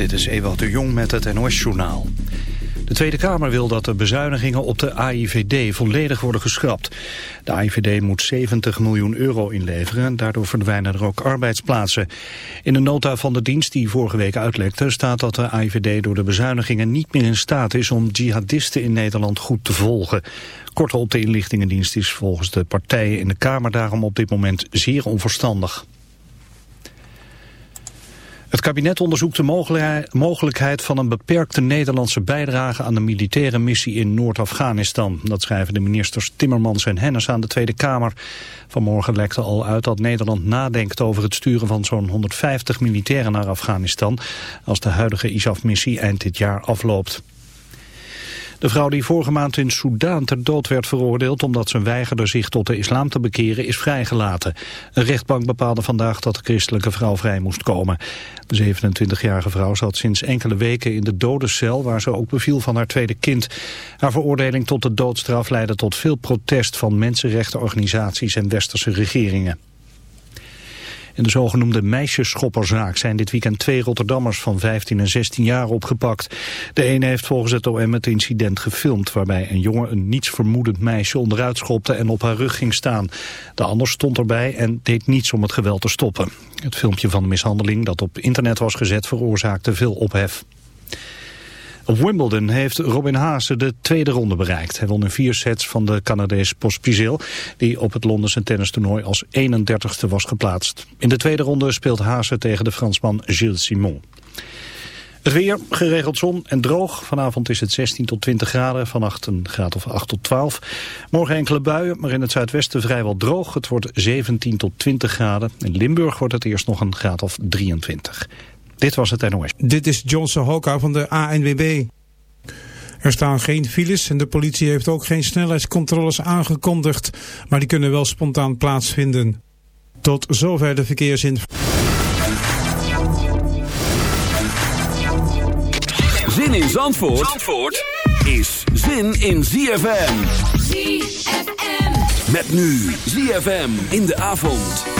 Dit is Ewald de Jong met het NOS-journaal. De Tweede Kamer wil dat de bezuinigingen op de AIVD volledig worden geschrapt. De AIVD moet 70 miljoen euro inleveren, daardoor verdwijnen er ook arbeidsplaatsen. In de nota van de dienst die vorige week uitlekte staat dat de AIVD door de bezuinigingen niet meer in staat is om jihadisten in Nederland goed te volgen. Kortom, de inlichtingendienst is volgens de partijen in de Kamer daarom op dit moment zeer onverstandig. Het kabinet onderzoekt de mogelijkheid van een beperkte Nederlandse bijdrage aan de militaire missie in Noord-Afghanistan. Dat schrijven de ministers Timmermans en Hennis aan de Tweede Kamer. Vanmorgen lekte al uit dat Nederland nadenkt over het sturen van zo'n 150 militairen naar Afghanistan als de huidige ISAF-missie eind dit jaar afloopt. De vrouw die vorige maand in Soudaan ter dood werd veroordeeld omdat ze weigerde zich tot de islam te bekeren is vrijgelaten. Een rechtbank bepaalde vandaag dat de christelijke vrouw vrij moest komen. De 27-jarige vrouw zat sinds enkele weken in de dodencel waar ze ook beviel van haar tweede kind. Haar veroordeling tot de doodstraf leidde tot veel protest van mensenrechtenorganisaties en westerse regeringen. In de zogenoemde meisjesschopperzaak zijn dit weekend twee Rotterdammers van 15 en 16 jaar opgepakt. De ene heeft volgens het OM het incident gefilmd waarbij een jongen een nietsvermoedend meisje onderuit schopte en op haar rug ging staan. De ander stond erbij en deed niets om het geweld te stoppen. Het filmpje van de mishandeling dat op internet was gezet veroorzaakte veel ophef. Op Wimbledon heeft Robin Haase de tweede ronde bereikt. Hij won in vier sets van de Canadees Pospisil, die op het Londense tennistoernooi als 31ste was geplaatst. In de tweede ronde speelt Haase tegen de Fransman Gilles Simon. Het weer, geregeld zon en droog. Vanavond is het 16 tot 20 graden, vannacht een graad of 8 tot 12. Morgen enkele buien, maar in het zuidwesten vrijwel droog. Het wordt 17 tot 20 graden. In Limburg wordt het eerst nog een graad of 23. Dit was het NOS. Dit is Johnson Hoka van de ANWB. Er staan geen files en de politie heeft ook geen snelheidscontroles aangekondigd, maar die kunnen wel spontaan plaatsvinden. Tot zover de verkeersinformatie. Zin in Zandvoort, Zandvoort is zin in ZFM. ZFM. Met nu ZFM in de avond.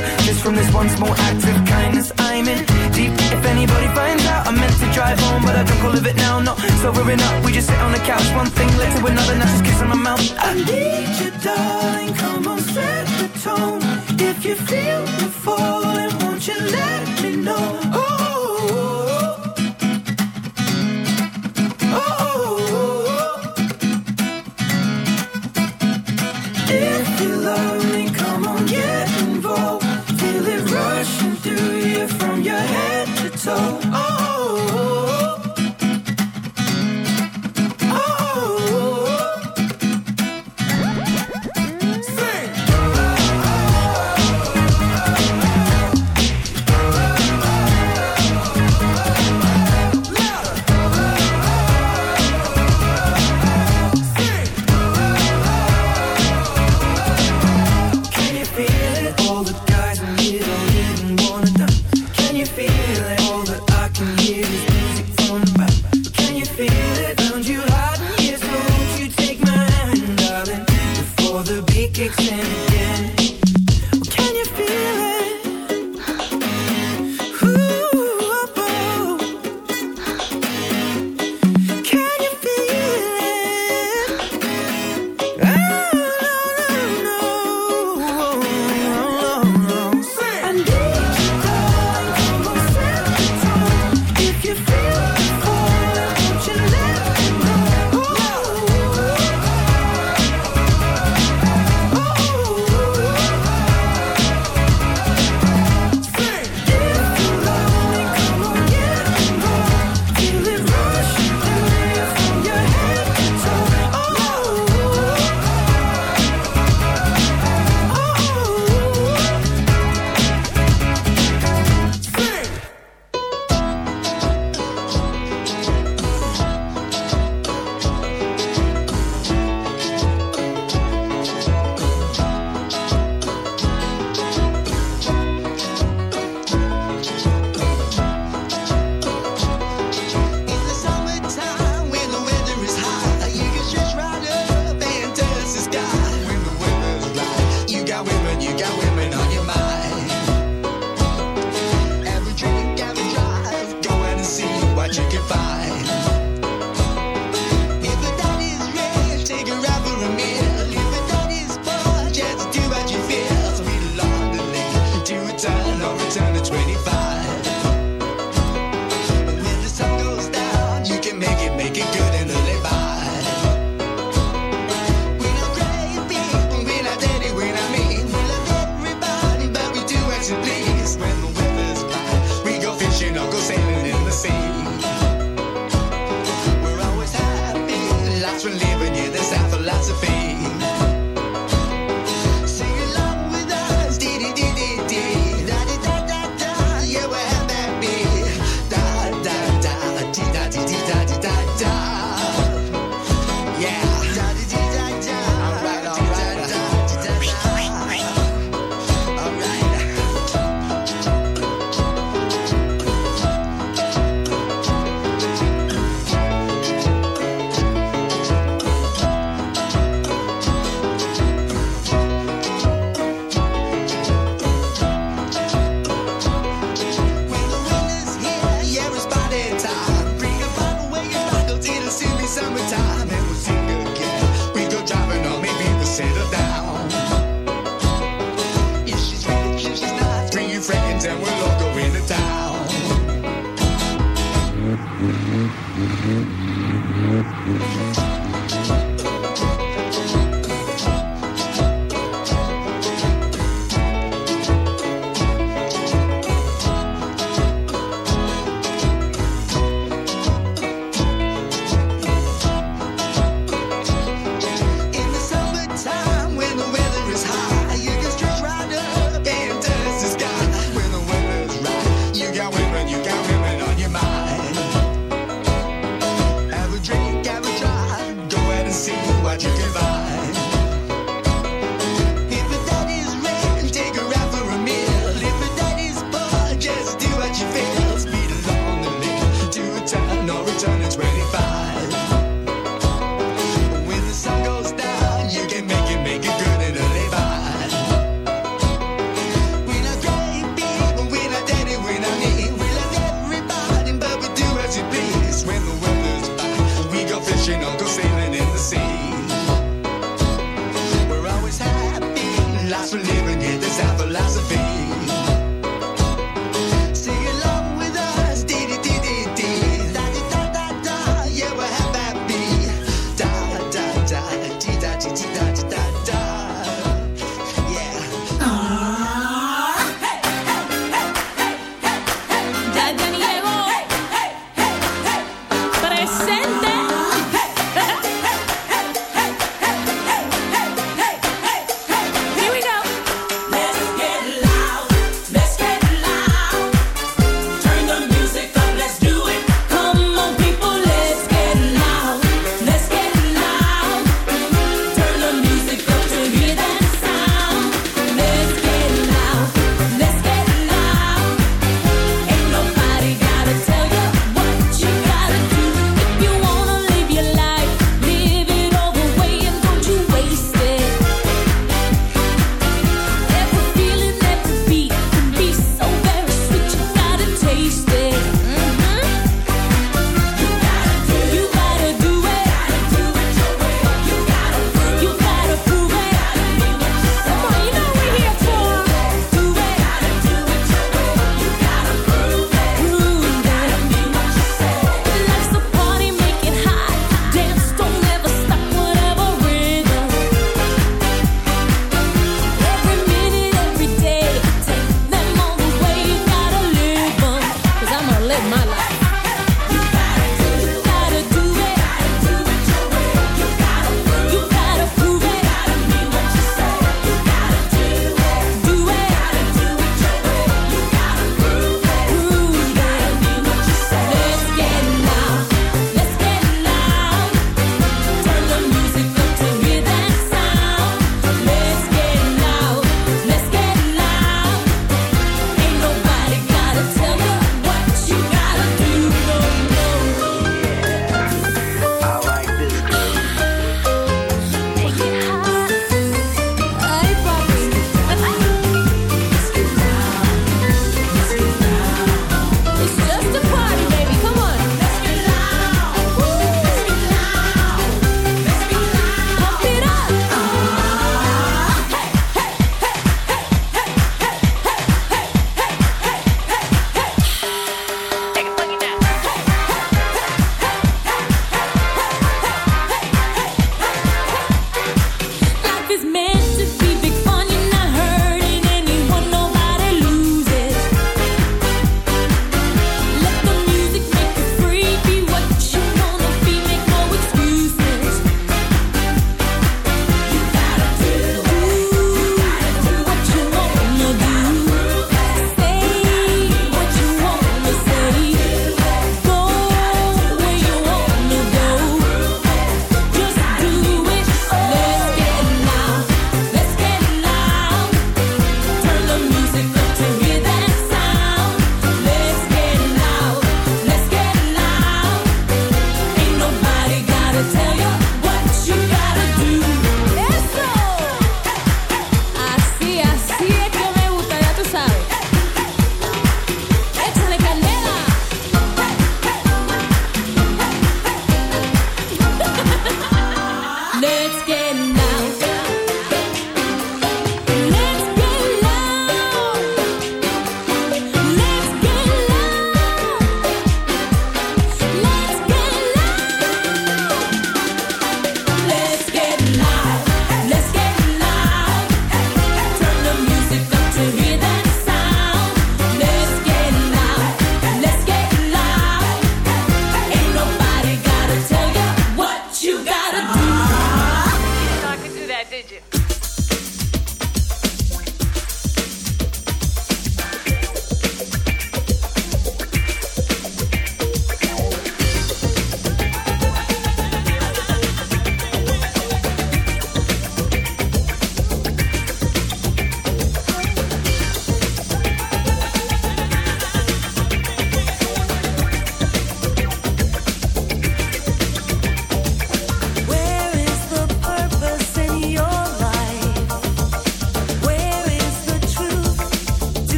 Just from this one small act of kindness, I'm in deep. If anybody finds out, I'm meant to drive home, but I drunk all of it now. Not sobering up, we just sit on the couch. One thing led to another, now just she's kissing my mouth. I need you, darling. Come on, set the tone. If you feel me falling, won't you let me know?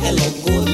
hello, good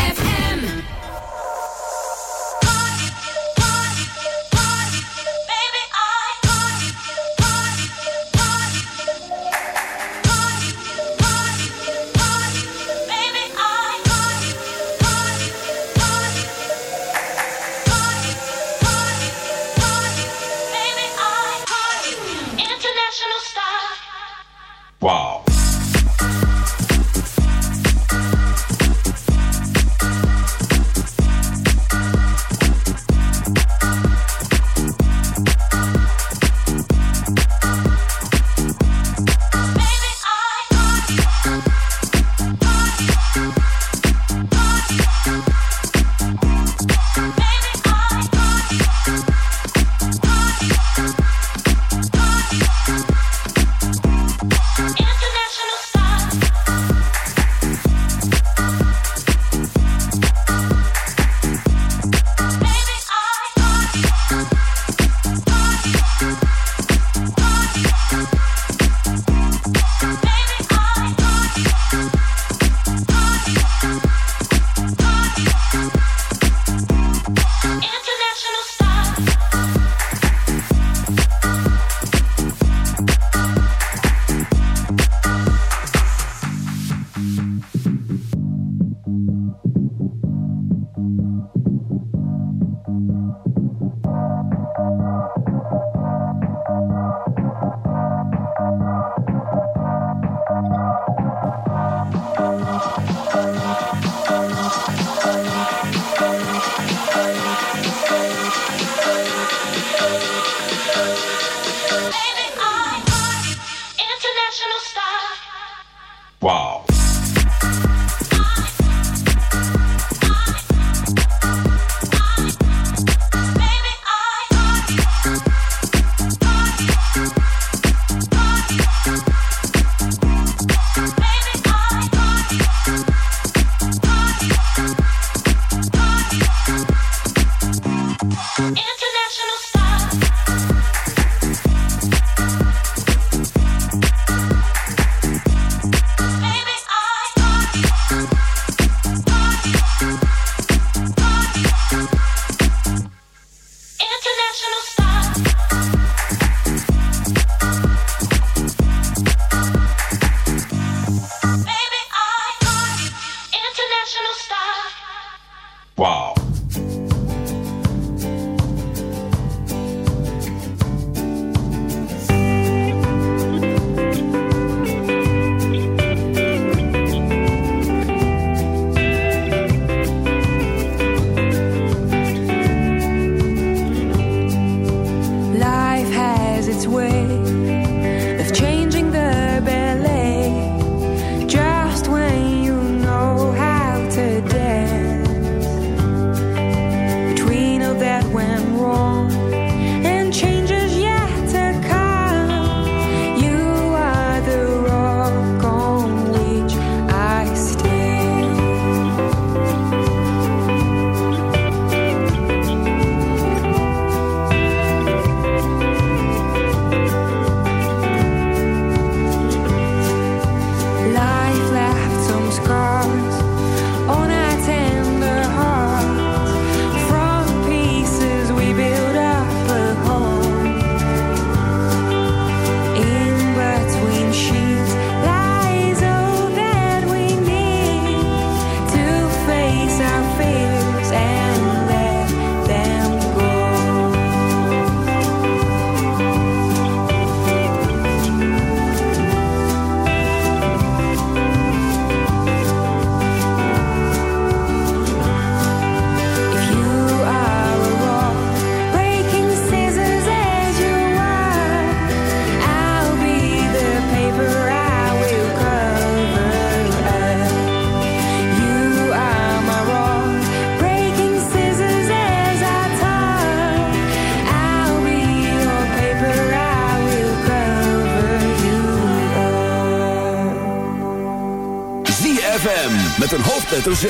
ZFM met een hoofdletter Z.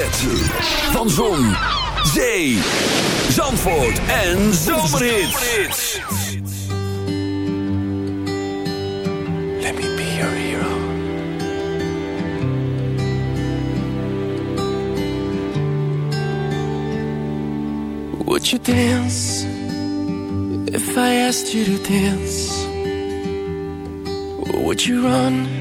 Van Zon, Zee, Zandvoort en Zomerhits. Let me be your hero. Would you dance if I asked you to dance? Would you run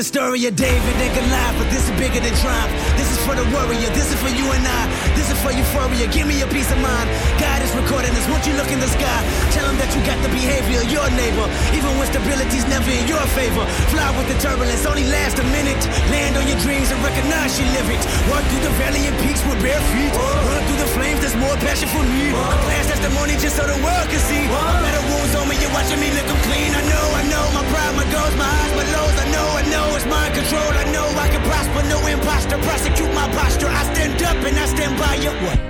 The story of David and Goliath, but this is bigger than triumph. This is for the warrior. This is for you and I. This is for euphoria. Give me a peace of mind. God is recording this. Won't you look in the sky? Tell him that you got the behavior of your neighbor, even when stability's never in your favor. Fly with the turbulence, only last a minute. Land on your dreams and recognize you live it. Walk through the valley and peaks with bare feet. Run through the flames. There's more passion for me. A past testimony just so the world can see. Better wounds on me. You're watching me lick 'em clean. I know, I know. My pride, my goals, my highs, my lows. I know, I know. It's mind control. I know I can prosper. No imposter. Prosecute my posture. I stand up and I stand by you. What?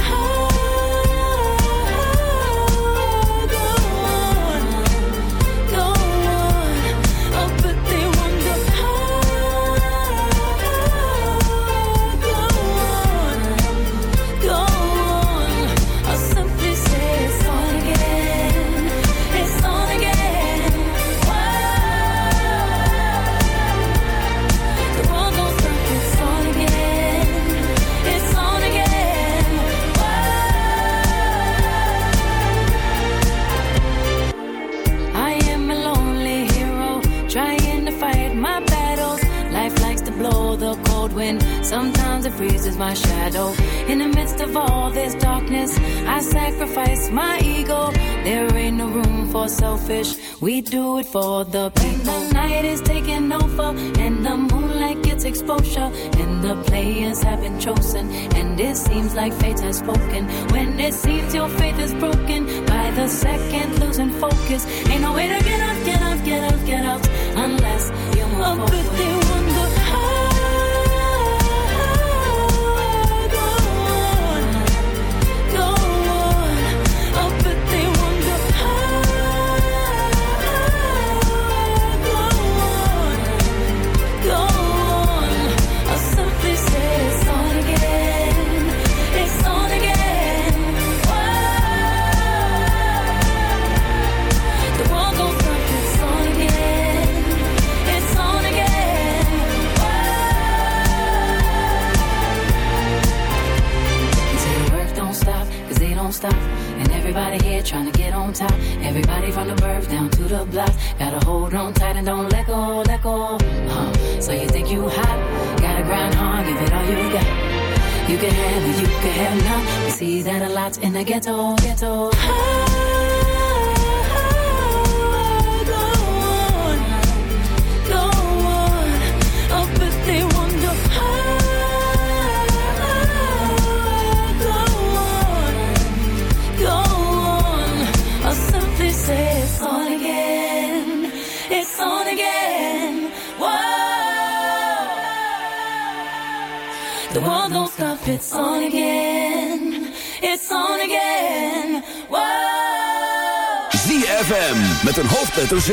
It's on again. It's on again. Wow. ZFM met een hoofdletter Z.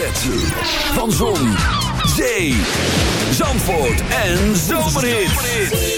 Van Zon, Zee, Zandvoort en Zomerhit.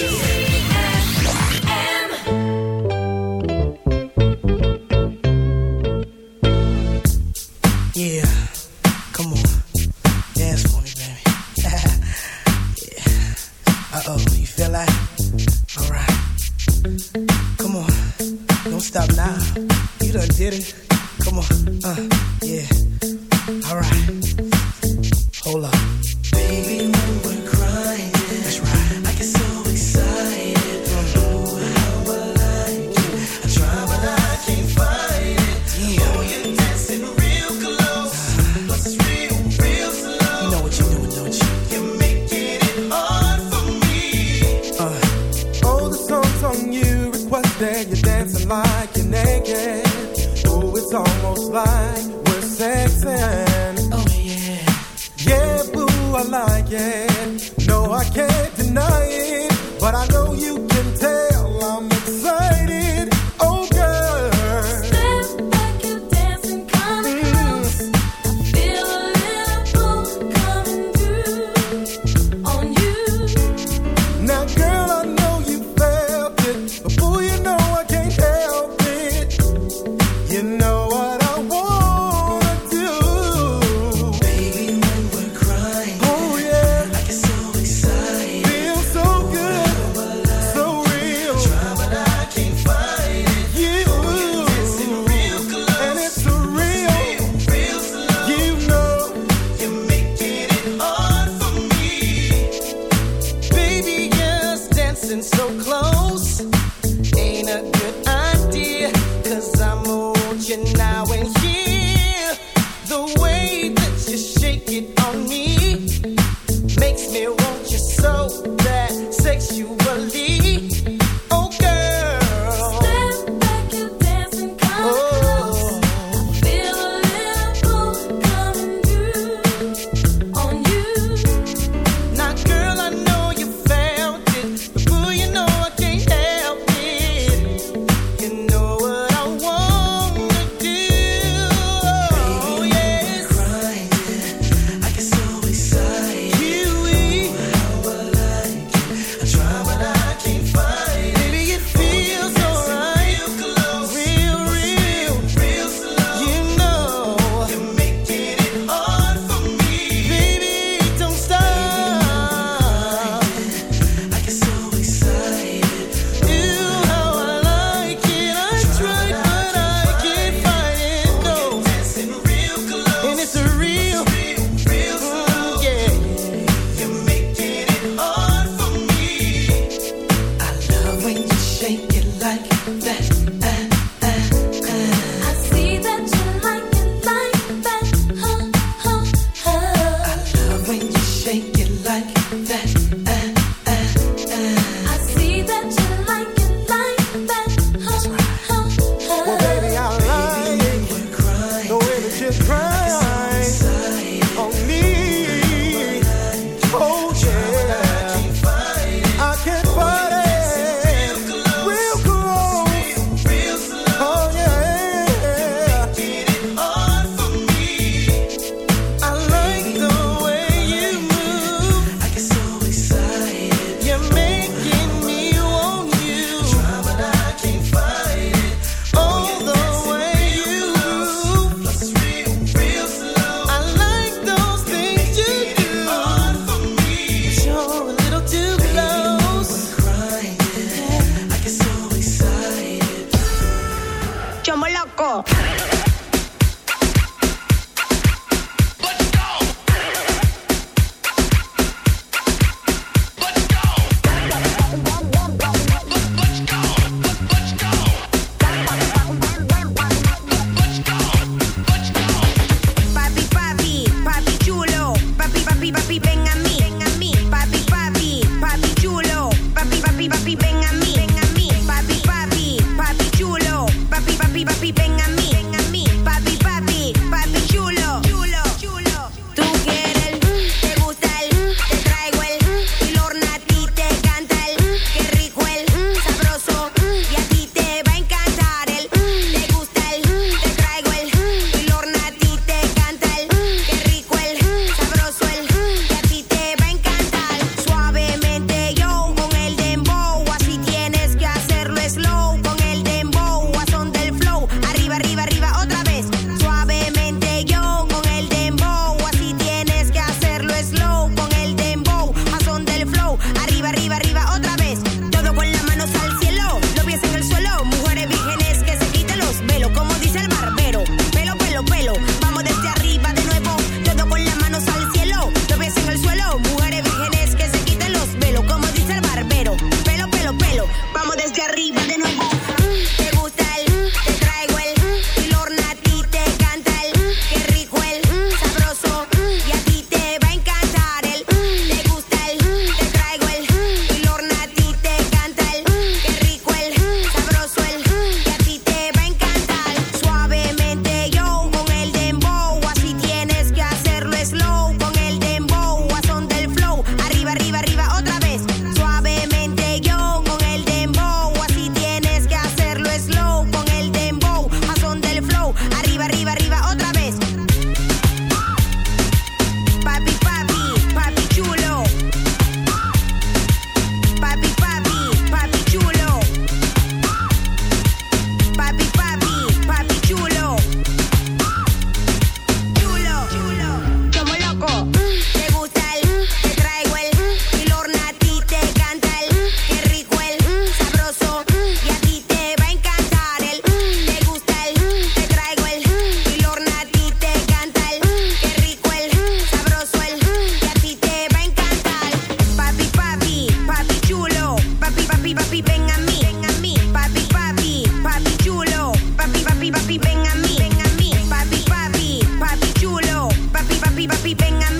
sleeping. I'm